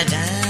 da da.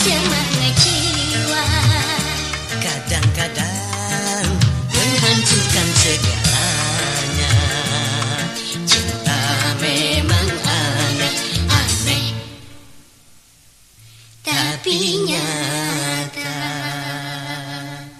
semangat jiwa Kadang-kadang menghancurkan segalanya Cinta memang aneh-aneh Tapi nyata